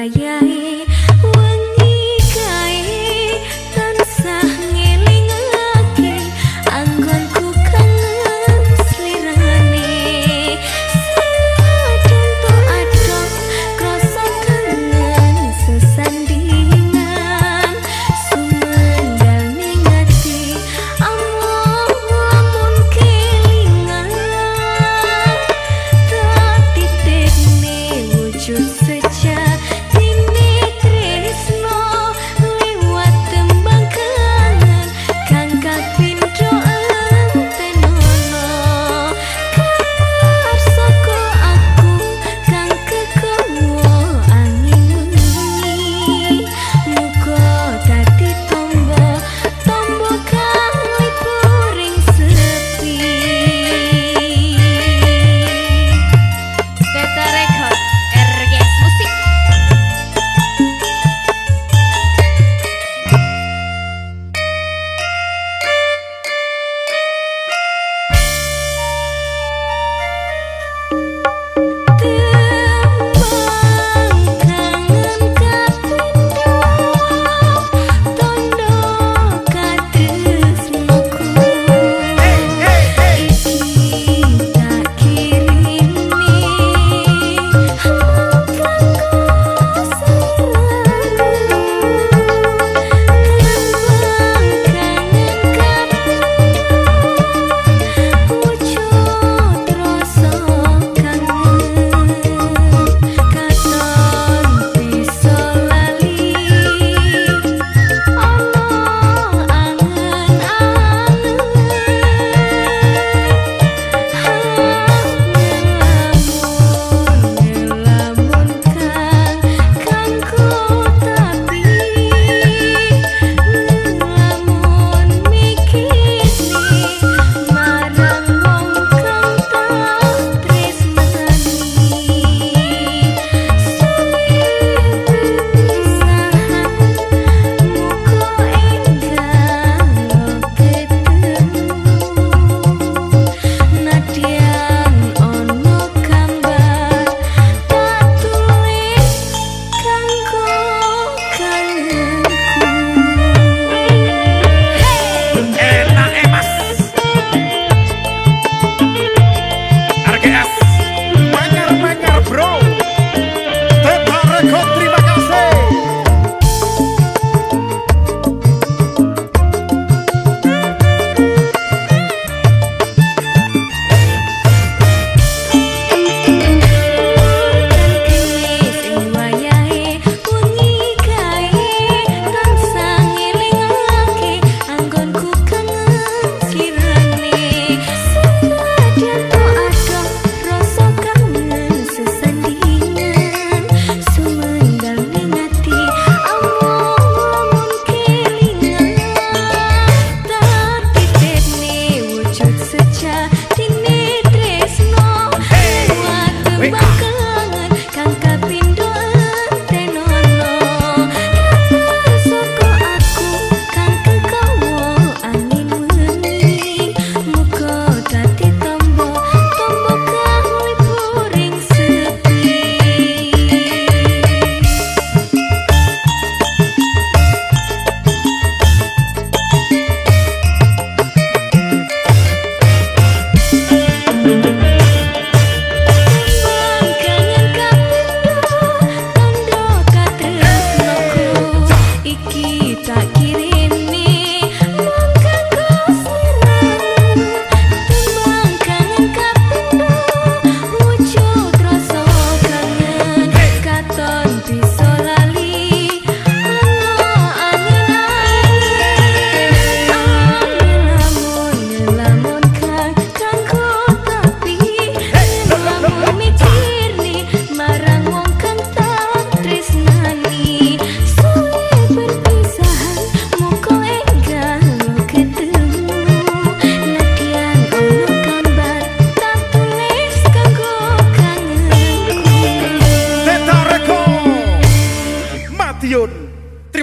Terima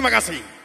Magazine.